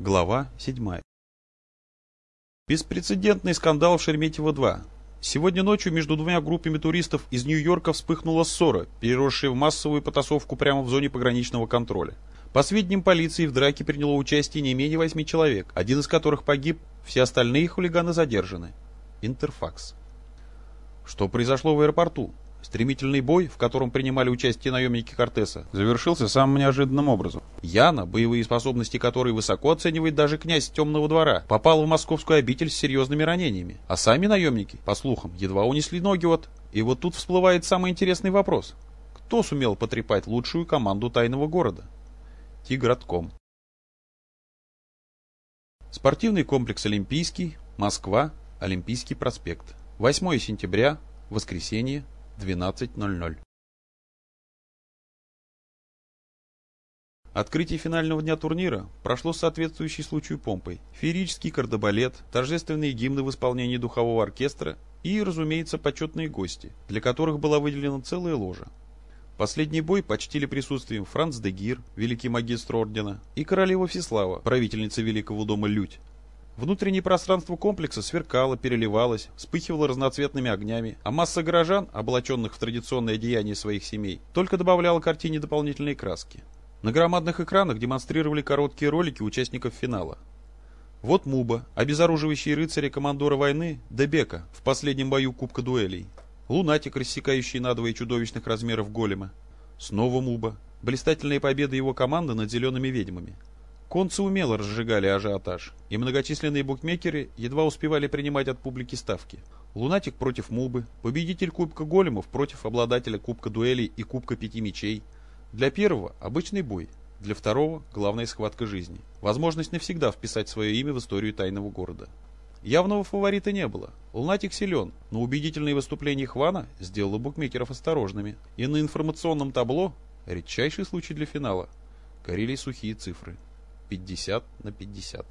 Глава 7. Беспрецедентный скандал в Шереметьево-2. Сегодня ночью между двумя группами туристов из Нью-Йорка вспыхнула ссора, переросшая в массовую потасовку прямо в зоне пограничного контроля. По сведениям полиции, в драке приняло участие не менее восьми человек, один из которых погиб, все остальные хулиганы задержаны. Интерфакс. Что произошло в аэропорту? Стремительный бой, в котором принимали участие наемники Кортеса, завершился самым неожиданным образом. Яна, боевые способности которой высоко оценивает даже князь Темного двора, попал в московскую обитель с серьезными ранениями. А сами наемники, по слухам, едва унесли ноги от... И вот тут всплывает самый интересный вопрос. Кто сумел потрепать лучшую команду тайного города? Тигратком. Спортивный комплекс «Олимпийский», Москва, Олимпийский проспект. 8 сентября, воскресенье, 12.00. Открытие финального дня турнира прошло соответствующей случаю помпой. Феерический кардебалет, торжественные гимны в исполнении духового оркестра и, разумеется, почетные гости, для которых была выделена целая ложа. Последний бой почтили присутствием Франц де Гир, великий магистр ордена, и королева Всеслава, правительница Великого дома Людь, Внутреннее пространство комплекса сверкало, переливалось, вспыхивало разноцветными огнями, а масса горожан, облаченных в традиционное одеяние своих семей, только добавляла картине дополнительные краски. На громадных экранах демонстрировали короткие ролики участников финала. Вот Муба, обезоруживающий рыцаря командора войны Дебека в последнем бою Кубка дуэлей. Лунатик, рассекающий надвое чудовищных размеров голема. Снова Муба. Блистательная победа его команды над зелеными ведьмами. Концы умело разжигали ажиотаж, и многочисленные букмекеры едва успевали принимать от публики ставки. Лунатик против Мубы, победитель Кубка Големов против обладателя Кубка Дуэлей и Кубка Пяти Мечей. Для первого – обычный бой, для второго – главная схватка жизни. Возможность навсегда вписать свое имя в историю тайного города. Явного фаворита не было. Лунатик силен, но убедительные выступления Хвана сделало букмекеров осторожными. И на информационном табло, редчайший случай для финала, горели сухие цифры – 50 на 50.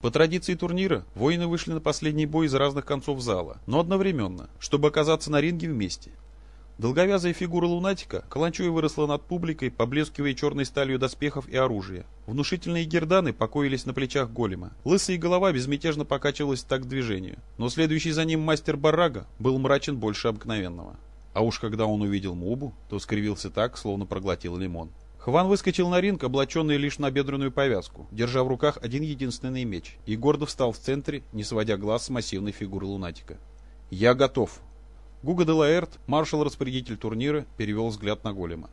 По традиции турнира, воины вышли на последний бой из разных концов зала, но одновременно, чтобы оказаться на ринге вместе. Долговязая фигура лунатика каланчой выросла над публикой, поблескивая черной сталью доспехов и оружия. Внушительные герданы покоились на плечах голема. Лысая голова безмятежно покачивалась так к движению, но следующий за ним мастер Барага был мрачен больше обыкновенного. А уж когда он увидел Мубу, то скривился так, словно проглотил лимон. Хван выскочил на ринг, облаченный лишь на бедренную повязку, держа в руках один единственный меч, и гордо встал в центре, не сводя глаз с массивной фигуры лунатика. «Я готов!» Гуга де маршал-распорядитель турнира, перевел взгляд на голема.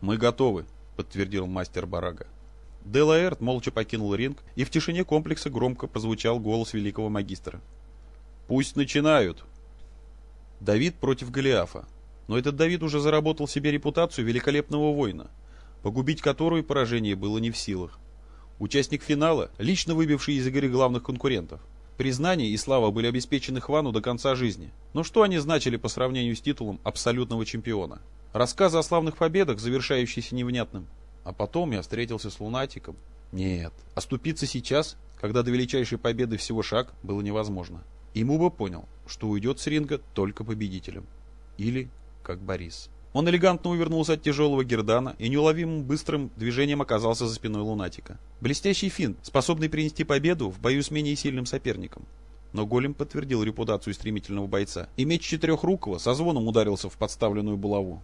«Мы готовы», — подтвердил мастер Барага. Де молча покинул ринг, и в тишине комплекса громко прозвучал голос великого магистра. «Пусть начинают!» Давид против Голиафа. Но этот Давид уже заработал себе репутацию великолепного воина — погубить которую поражение было не в силах. Участник финала, лично выбивший из игры главных конкурентов. Признание и слава были обеспечены Хвану до конца жизни. Но что они значили по сравнению с титулом абсолютного чемпиона? Рассказы о славных победах, завершающиеся невнятным. А потом я встретился с лунатиком. Нет, оступиться сейчас, когда до величайшей победы всего шаг, было невозможно. И Муба понял, что уйдет с ринга только победителем. Или как Борис. Он элегантно увернулся от тяжелого гердана и неуловимым быстрым движением оказался за спиной лунатика. Блестящий финт, способный принести победу в бою с менее сильным соперником. Но голем подтвердил репутацию стремительного бойца, и меч четырехрукого со звоном ударился в подставленную булаву.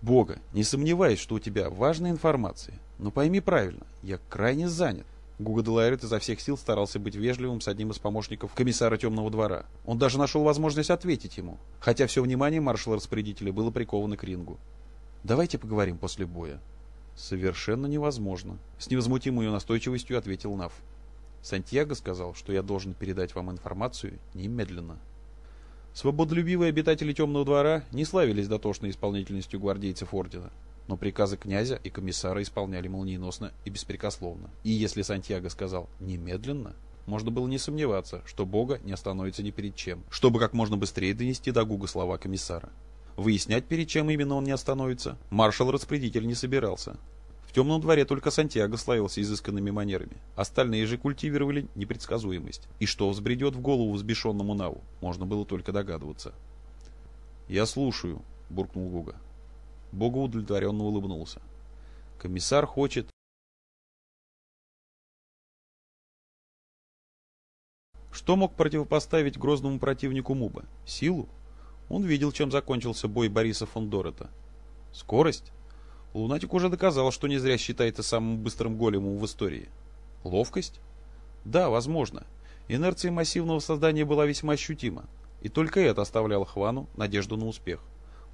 Бога, не сомневаюсь, что у тебя важная информация, но пойми правильно, я крайне занят. Гуга Делайрет изо всех сил старался быть вежливым с одним из помощников комиссара Темного двора. Он даже нашел возможность ответить ему, хотя все внимание маршала-распорядителя было приковано к рингу. «Давайте поговорим после боя». «Совершенно невозможно», — с невозмутимой настойчивостью ответил Нав. «Сантьяго сказал, что я должен передать вам информацию немедленно». Свободолюбивые обитатели Темного двора не славились дотошной исполнительностью гвардейцев Ордена но приказы князя и комиссара исполняли молниеносно и беспрекословно. И если Сантьяго сказал «немедленно», можно было не сомневаться, что Бога не остановится ни перед чем, чтобы как можно быстрее донести до Гуга слова комиссара. Выяснять, перед чем именно он не остановится, маршал-распорядитель не собирался. В темном дворе только Сантьяго славился изысканными манерами. Остальные же культивировали непредсказуемость. И что взбредет в голову взбешенному Наву, можно было только догадываться. «Я слушаю», — буркнул Гуга. Бога удовлетворенно улыбнулся. Комиссар хочет... Что мог противопоставить грозному противнику Муба? Силу? Он видел, чем закончился бой Бориса фон Дорета. Скорость? Лунатик уже доказал, что не зря считается самым быстрым големом в истории. Ловкость? Да, возможно. Инерция массивного создания была весьма ощутима, и только это оставляло Хвану надежду на успех.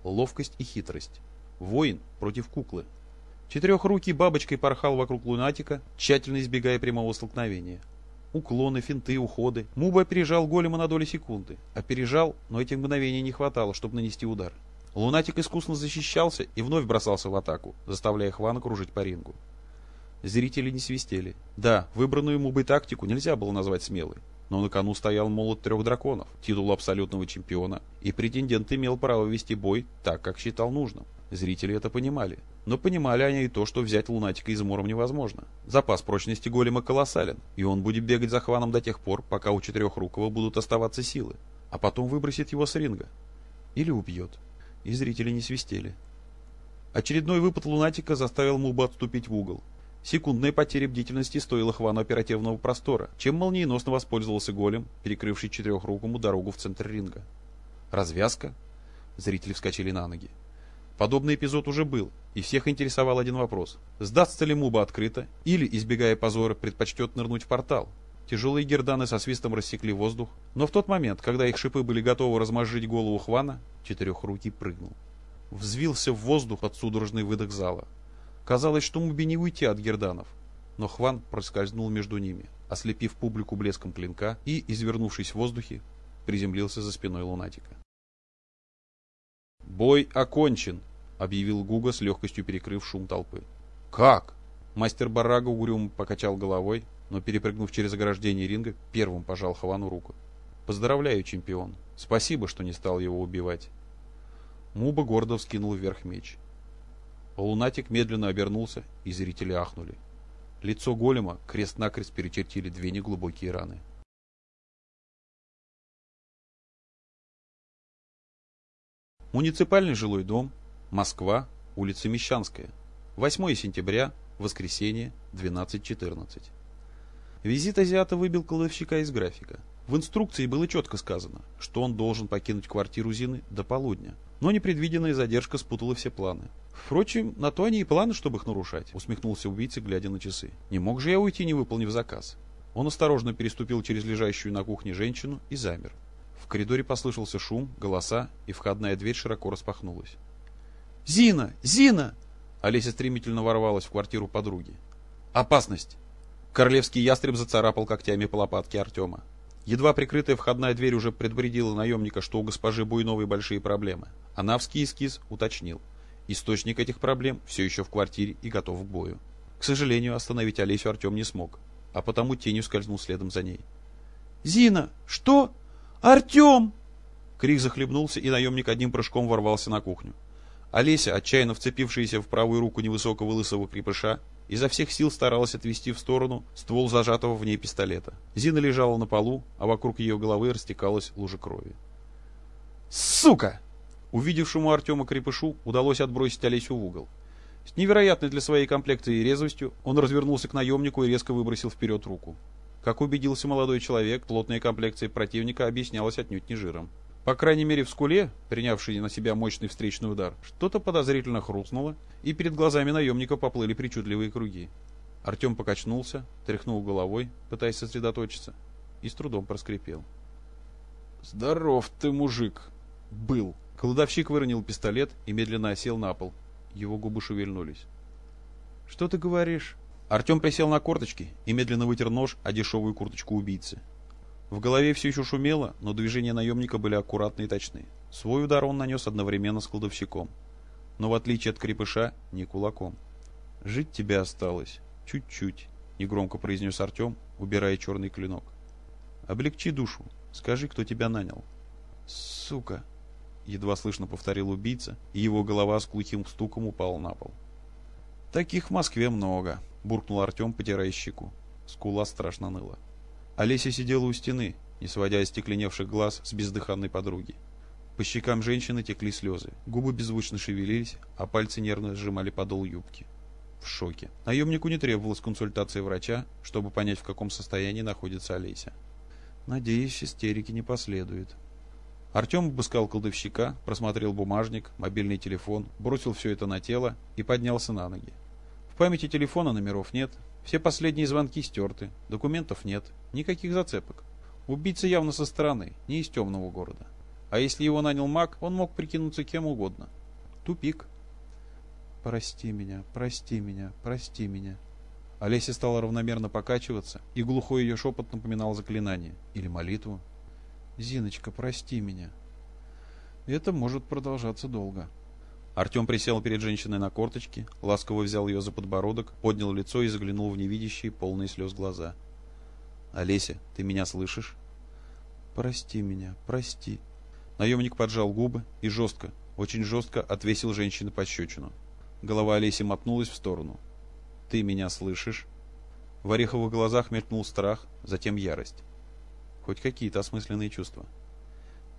Ловкость и хитрость. Воин против куклы. Четырехрукий бабочкой порхал вокруг лунатика, тщательно избегая прямого столкновения. Уклоны, финты, уходы. Муба опережал голема на доли секунды. Опережал, но этих мгновений не хватало, чтобы нанести удар. Лунатик искусно защищался и вновь бросался в атаку, заставляя Хвана кружить по рингу. Зрители не свистели. Да, выбранную Мубой тактику нельзя было назвать смелой. Но на кону стоял молот трех драконов, титул абсолютного чемпиона, и претендент имел право вести бой так, как считал нужным. Зрители это понимали. Но понимали они и то, что взять лунатика измором невозможно. Запас прочности голема колоссален, и он будет бегать за Хваном до тех пор, пока у Четырехрукого будут оставаться силы. А потом выбросит его с ринга. Или убьет и зрители не свистели. Очередной выпад лунатика заставил Муба отступить в угол. Секундная потеря бдительности стоила Хвану оперативного простора, чем молниеносно воспользовался голем, перекрывший четырехрукому дорогу в центр ринга. Развязка? Зрители вскочили на ноги. Подобный эпизод уже был, и всех интересовал один вопрос. Сдастся ли Муба открыто, или, избегая позора, предпочтет нырнуть в портал? Тяжелые герданы со свистом рассекли воздух, но в тот момент, когда их шипы были готовы размозжить голову Хвана, четырехрукий прыгнул. Взвился в воздух под судорожный выдох зала. Казалось, что Муби не уйти от герданов, но Хван проскользнул между ними, ослепив публику блеском клинка и, извернувшись в воздухе, приземлился за спиной лунатика. «Бой окончен!» — объявил Гуга с легкостью перекрыв шум толпы. «Как?» Мастер Барага угрюмо покачал головой, но, перепрыгнув через ограждение ринга, первым пожал Хавану руку. «Поздравляю, чемпион. Спасибо, что не стал его убивать». Муба гордо вскинул вверх меч. Лунатик медленно обернулся, и зрители ахнули. Лицо голема крест-накрест перечертили две неглубокие раны. Муниципальный жилой дом, Москва, улица Мещанская. 8 сентября, воскресенье, 12.14. Визит азиата выбил кладовщика из графика. В инструкции было четко сказано, что он должен покинуть квартиру Зины до полудня. Но непредвиденная задержка спутала все планы. Впрочем, на то они и планы, чтобы их нарушать, усмехнулся убийца, глядя на часы. Не мог же я уйти, не выполнив заказ. Он осторожно переступил через лежащую на кухне женщину и замер. В коридоре послышался шум, голоса, и входная дверь широко распахнулась. «Зина! Зина!» Олеся стремительно ворвалась в квартиру подруги. «Опасность!» Королевский ястреб зацарапал когтями по лопатке Артема. Едва прикрытая входная дверь уже предупредила наемника, что у госпожи Буйновой большие проблемы. Анавский эскиз уточнил. Источник этих проблем все еще в квартире и готов к бою. К сожалению, остановить Олесю Артем не смог, а потому тенью скользнул следом за ней. «Зина! Что? Артем!» Крик захлебнулся, и наемник одним прыжком ворвался на кухню. Олеся, отчаянно вцепившаяся в правую руку невысокого лысого крепыша, изо всех сил старалась отвести в сторону ствол зажатого в ней пистолета. Зина лежала на полу, а вокруг ее головы растекалась лужа крови. «Сука!» Увидевшему Артема крепышу удалось отбросить Олесю в угол. С невероятной для своей комплекции резвостью он развернулся к наемнику и резко выбросил вперед руку. Как убедился молодой человек, плотная комплекция противника объяснялась отнюдь не жиром. По крайней мере в скуле, принявшей на себя мощный встречный удар, что-то подозрительно хрустнуло, и перед глазами наемника поплыли причудливые круги. Артем покачнулся, тряхнул головой, пытаясь сосредоточиться, и с трудом проскрипел. «Здоров ты, мужик!» «Был!» Кладовщик выронил пистолет и медленно осел на пол. Его губы шевельнулись. «Что ты говоришь?» Артем присел на корточки и медленно вытер нож о дешевую курточку убийцы. В голове все еще шумело, но движения наемника были аккуратны и точны. Свой удар он нанес одновременно с кладовщиком. Но в отличие от крепыша, не кулаком. «Жить тебе осталось. Чуть-чуть», — негромко произнес Артем, убирая черный клинок. «Облегчи душу. Скажи, кто тебя нанял». «Сука!» — едва слышно повторил убийца, и его голова с глухим стуком упала на пол. «Таких в Москве много», — буркнул Артем, потирая щеку. Скула страшно ныла. Олеся сидела у стены, не сводя остекленевших глаз с бездыханной подруги. По щекам женщины текли слезы, губы беззвучно шевелились, а пальцы нервно сжимали подол юбки. в шоке. Наемнику не требовалась консультация врача, чтобы понять, в каком состоянии находится Олеся. Надеюсь, истерики не последует. Артем обыскал кладовщика, просмотрел бумажник, мобильный телефон, бросил все это на тело и поднялся на ноги. В памяти телефона номеров нет, все последние звонки стерты, документов нет, никаких зацепок. Убийца явно со стороны, не из темного города. А если его нанял маг, он мог прикинуться кем угодно. Тупик. «Прости меня, прости меня, прости меня». Олеся стала равномерно покачиваться, и глухой ее шепот напоминал заклинание или молитву. «Зиночка, прости меня». Это может продолжаться долго. Артем присел перед женщиной на корточки, ласково взял ее за подбородок, поднял лицо и заглянул в невидящие, полные слез глаза. «Олеся, ты меня слышишь?» «Прости меня, прости». Наемник поджал губы и жестко, очень жестко отвесил женщине пощечину. Голова Олеси мотнулась в сторону. «Ты меня слышишь?» В ореховых глазах мелькнул страх, затем ярость. Хоть какие-то осмысленные чувства.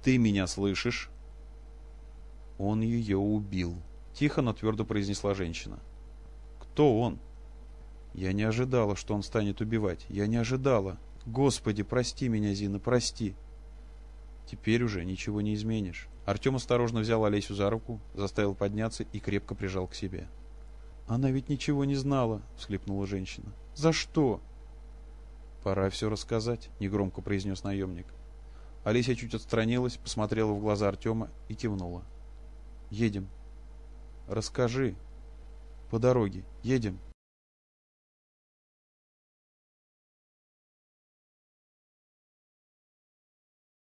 «Ты меня слышишь?» «Он ее убил», — тихо, но твердо произнесла женщина. «Кто он?» «Я не ожидала, что он станет убивать. Я не ожидала. Господи, прости меня, Зина, прости». «Теперь уже ничего не изменишь». Артем осторожно взял Олесю за руку, заставил подняться и крепко прижал к себе. «Она ведь ничего не знала», — всхлипнула женщина. «За что?» «Пора все рассказать», — негромко произнес наемник. Олеся чуть отстранилась, посмотрела в глаза Артема и кивнула. Едем. Расскажи. По дороге. Едем.